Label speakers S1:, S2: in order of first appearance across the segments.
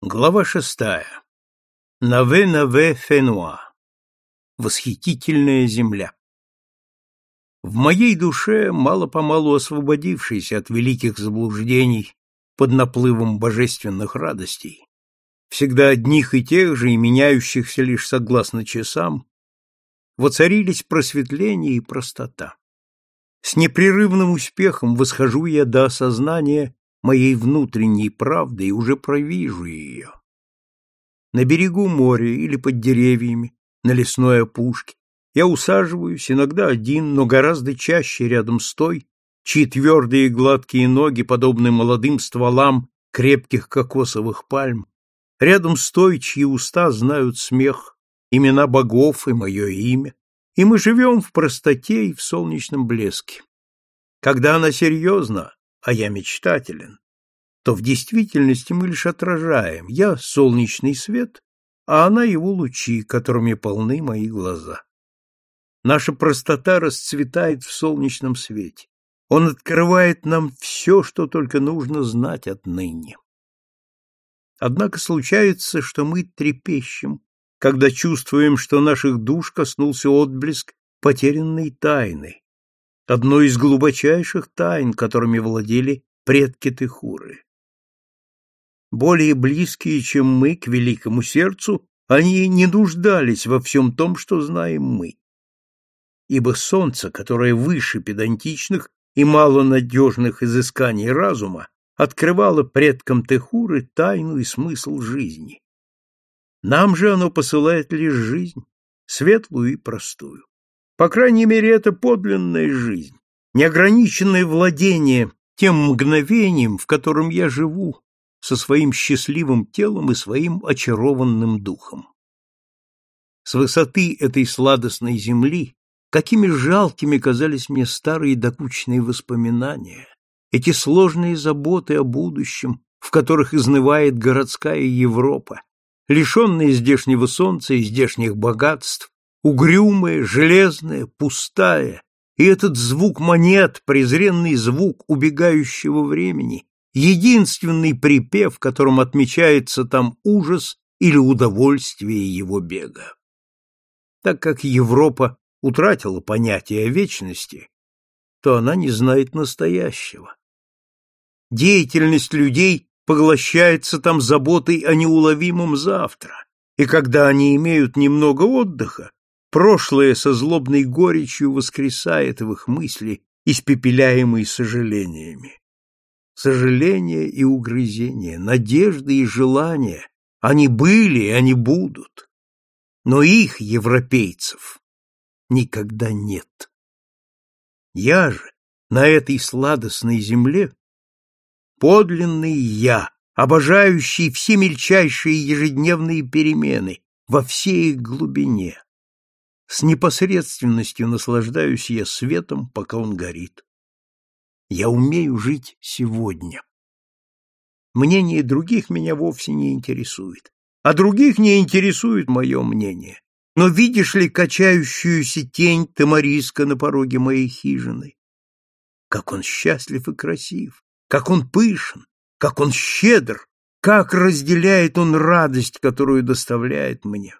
S1: Глава шестая. Наве-наве фенуа. Восхитительная земля. В моей душе, мало-помалу освободившейся от великих заблуждений под наплывом божественных радостей, всегда одних и тех же и меняющихся лишь согласно часам, воцарились просветление и простота. С непрерывным успехом восхожу я до осознания моей внутренней правды и уже провижу ее. На берегу моря или под деревьями, на лесной опушке, я усаживаюсь, иногда один, но гораздо чаще рядом с той, чьи твердые и гладкие ноги, подобны молодым стволам крепких кокосовых пальм, рядом с той, чьи уста знают смех, имена богов и мое имя, и мы живем в простоте и в солнечном блеске. Когда она серьезна, а я мечтателен, то в действительности мы лишь отражаем, я — солнечный свет, а она — его лучи, которыми полны мои глаза. Наша простота расцветает в солнечном свете. Он открывает нам все, что только нужно знать отныне. Однако случается, что мы трепещем, когда чувствуем, что наших душ коснулся отблеск потерянной тайны, одной из глубочайших тайн, которыми владели предки Техуры. Более близкие, чем мы, к великому сердцу, они не нуждались во всем том, что знаем мы. Ибо солнце, которое выше педантичных и малонадежных изысканий разума, открывало предкам Техуры тайну и смысл жизни. Нам же оно посылает лишь жизнь, светлую и простую. По крайней мере, это подлинная жизнь, неограниченное владение тем мгновением, в котором я живу, со своим счастливым телом и своим очарованным духом. С высоты этой сладостной земли, какими жалкими казались мне старые докучные воспоминания, эти сложные заботы о будущем, в которых изнывает городская Европа, лишенная здешнего солнца и здешних богатств, угрюмая, железная, пустая, и этот звук монет, презренный звук убегающего времени, единственный припев, которым отмечается там ужас или удовольствие его бега. Так как Европа утратила понятие о вечности, то она не знает настоящего. Деятельность людей поглощается там заботой о неуловимом завтра, и когда они имеют немного отдыха, Прошлое со злобной горечью воскресает в их мысли, испепеляемые сожалениями. Сожаления и угрызения, надежды и желания, они были и они будут. Но их, европейцев, никогда нет. Я же на этой сладостной земле подлинный я, обожающий все мельчайшие ежедневные перемены во всей их глубине с непосредственностью наслаждаюсь я светом, пока он горит. Я умею жить сегодня. Мнение других меня вовсе не интересует, а других не интересует мое мнение. Но видишь ли качающуюся тень Тамариска на пороге моей хижины? Как он счастлив и красив, как он пышен, как он щедр, как разделяет он радость, которую доставляет мне.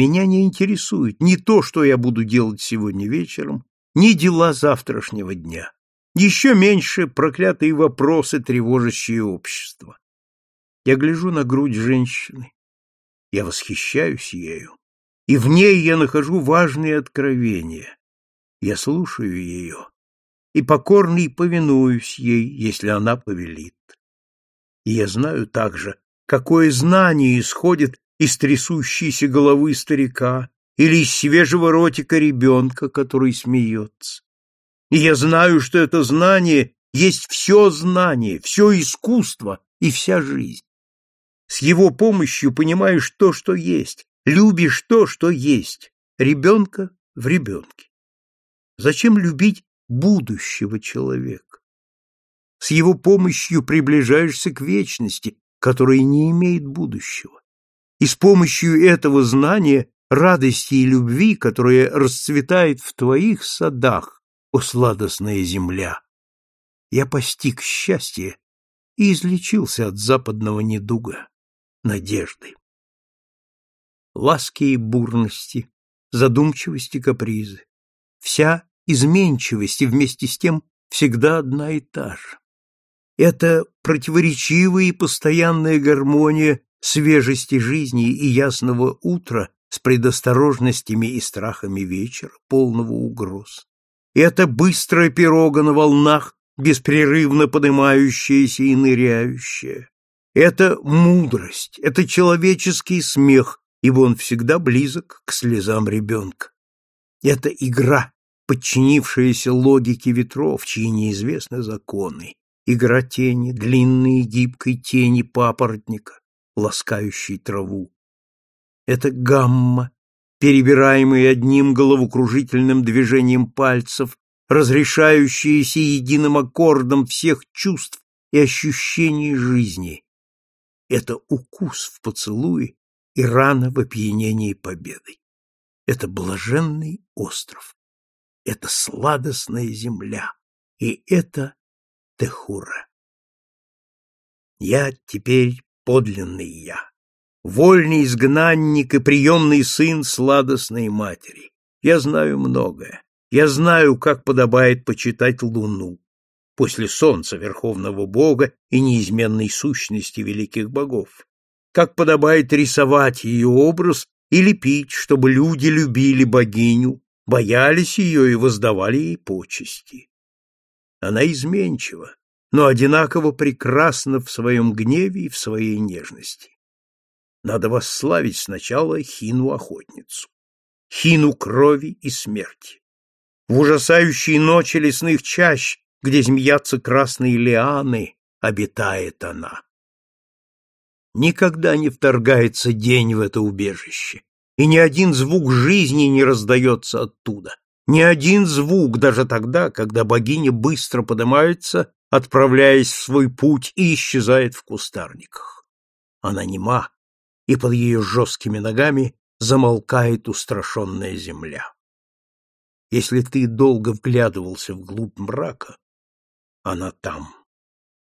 S1: Меня не интересует ни то, что я буду делать сегодня вечером, ни дела завтрашнего дня. Еще меньше проклятые вопросы, тревожащие общество. Я гляжу на грудь женщины. Я восхищаюсь ею. И в ней я нахожу важные откровения. Я слушаю ее. И покорно и повинуюсь ей, если она повелит. И я знаю также, какое знание исходит из трясущейся головы старика или из свежего ротика ребенка, который смеется. И я знаю, что это знание есть все знание, все искусство и вся жизнь. С его помощью понимаешь то, что есть, любишь то, что есть, ребенка в ребенке. Зачем любить будущего человека? С его помощью приближаешься к вечности, которая не имеет будущего и с помощью этого знания радости и любви, которая расцветает в твоих садах, о сладостная земля, я постиг счастье, и излечился от западного недуга надежды. Ласки и бурности, задумчивости капризы, вся изменчивость и вместе с тем всегда одна и та же. Это противоречивая и постоянная гармония свежести жизни и ясного утра с предосторожностями и страхами вечера, полного угроз. Это быстрая пирога на волнах, беспрерывно поднимающаяся и ныряющая. Это мудрость, это человеческий смех, ибо он всегда близок к слезам ребенка. Это игра, подчинившаяся логике ветров, чьи неизвестны законы. Игра тени, длинной и гибкой тени папоротника, ласкающей траву. Это гамма, перебираемая одним головокружительным движением пальцев, разрешающаяся единым аккордом всех чувств и ощущений жизни. Это укус в поцелуе и рана в опьянении победой. Это блаженный остров. Это сладостная земля. И это Техура. Я теперь подлинный я, вольный изгнанник и приемный сын сладостной матери. Я знаю многое. Я знаю, как подобает почитать луну после солнца верховного бога и неизменной сущности великих богов. Как подобает рисовать ее образ и лепить, чтобы люди любили богиню, боялись ее и воздавали ей почести. Она изменчива, но одинаково прекрасна в своем гневе и в своей нежности. Надо восславить сначала хину-охотницу, хину крови и смерти. В ужасающие ночи лесных чащ, где змеятся красные лианы, обитает она. Никогда не вторгается день в это убежище, и ни один звук жизни не раздается оттуда. Ни один звук даже тогда, когда богиня быстро поднимается, отправляясь в свой путь и исчезает в кустарниках. Она нема, и под ее жесткими ногами замолкает устрашенная земля. Если ты долго вглядывался вглубь мрака, она там.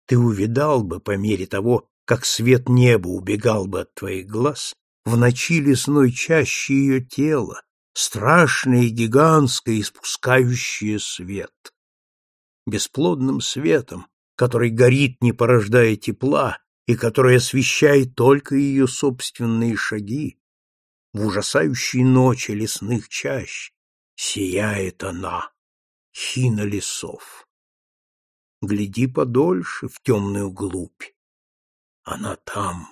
S1: Ты увидал бы по мере того, как свет неба убегал бы от твоих глаз, в ночи лесной чаще ее тело, страшное и гигантское, испускающее свет. Бесплодным светом, который горит, не порождая тепла, и который освещает только ее собственные шаги, в ужасающей ночи лесных чащ сияет она, хина лесов. Гляди подольше в темную глубь. Она там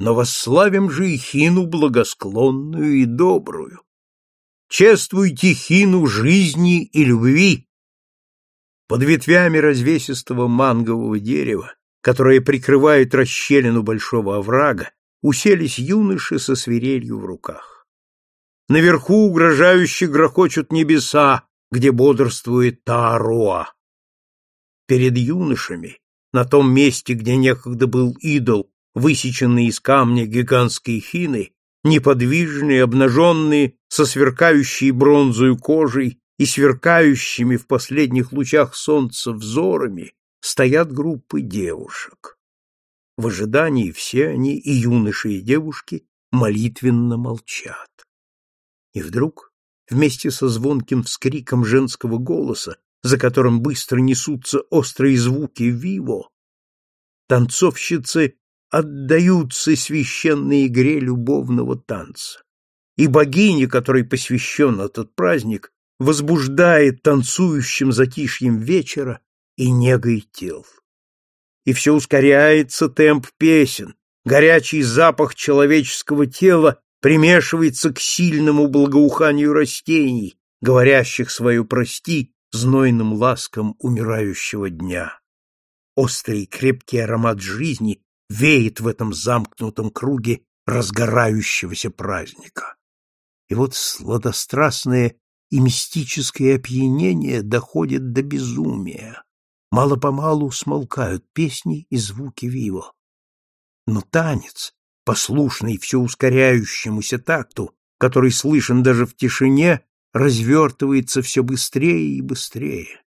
S1: но восславим же и хину благосклонную и добрую. Чествуйте хину жизни и любви. Под ветвями развесистого мангового дерева, которое прикрывает расщелину большого оврага, уселись юноши со свирелью в руках. Наверху угрожающе грохочут небеса, где бодрствует Тааруа. Перед юношами, на том месте, где некогда был идол, высеченные из камня гигантские хины, неподвижные, обнаженные, со сверкающей бронзою кожей и сверкающими в последних лучах солнца взорами, стоят группы девушек. В ожидании все они, и юноши, и девушки, молитвенно молчат. И вдруг, вместе со звонким вскриком женского голоса, за которым быстро несутся острые звуки виво, танцовщицы отдаются священной игре любовного танца. И богиня, которой посвящен этот праздник, возбуждает танцующим затишьем вечера и негой тел. И все ускоряется темп песен, горячий запах человеческого тела примешивается к сильному благоуханию растений, говорящих свое «прости» знойным ласкам умирающего дня. Острый крепкий аромат жизни веет в этом замкнутом круге разгорающегося праздника. И вот сладострастное и мистическое опьянение доходит до безумия. Мало-помалу смолкают песни и звуки виво. Но танец, послушный все ускоряющемуся такту, который слышен даже в тишине, развертывается все быстрее и быстрее.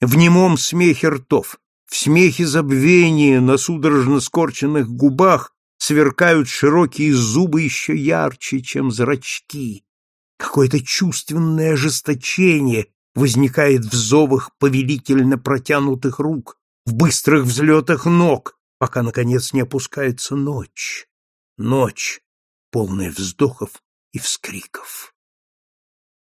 S1: В немом смехе ртов, В смехе забвения на судорожно скорченных губах сверкают широкие зубы еще ярче, чем зрачки. Какое-то чувственное ожесточение возникает в зовах повелительно протянутых рук, в быстрых взлетах ног, пока, наконец, не опускается ночь. Ночь, полная вздохов и вскриков.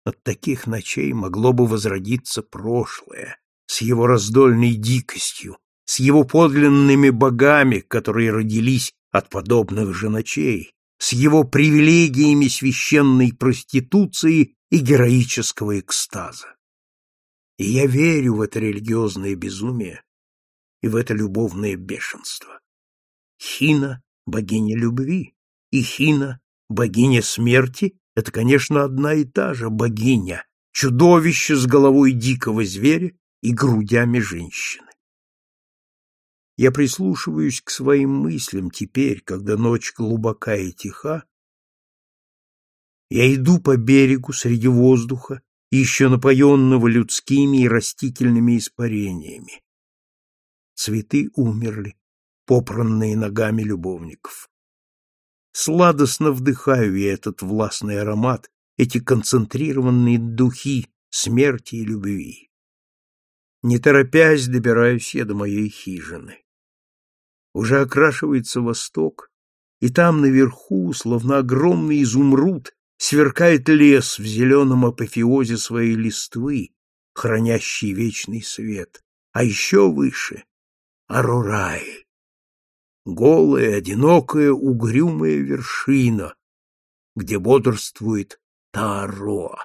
S1: От таких ночей могло бы возродиться прошлое, с его раздольной дикостью, с его подлинными богами, которые родились от подобных же ночей, с его привилегиями священной проституции и героического экстаза. И я верю в это религиозное безумие и в это любовное бешенство. Хина — богиня любви, и Хина — богиня смерти — это, конечно, одна и та же богиня, чудовище с головой дикого зверя и грудями женщины. Я прислушиваюсь к своим мыслям теперь, когда ночь глубока и тиха. Я иду по берегу среди воздуха, еще напоенного людскими и растительными испарениями. Цветы умерли, попранные ногами любовников. Сладостно вдыхаю я этот властный аромат, эти концентрированные духи смерти и любви. Не торопясь, добираюсь я до моей хижины. Уже окрашивается восток, и там наверху, словно огромный изумруд, сверкает лес в зеленом апофеозе своей листвы, хранящий вечный свет, а еще выше — Арурай. Голая, одинокая, угрюмая вершина, где бодрствует Таро.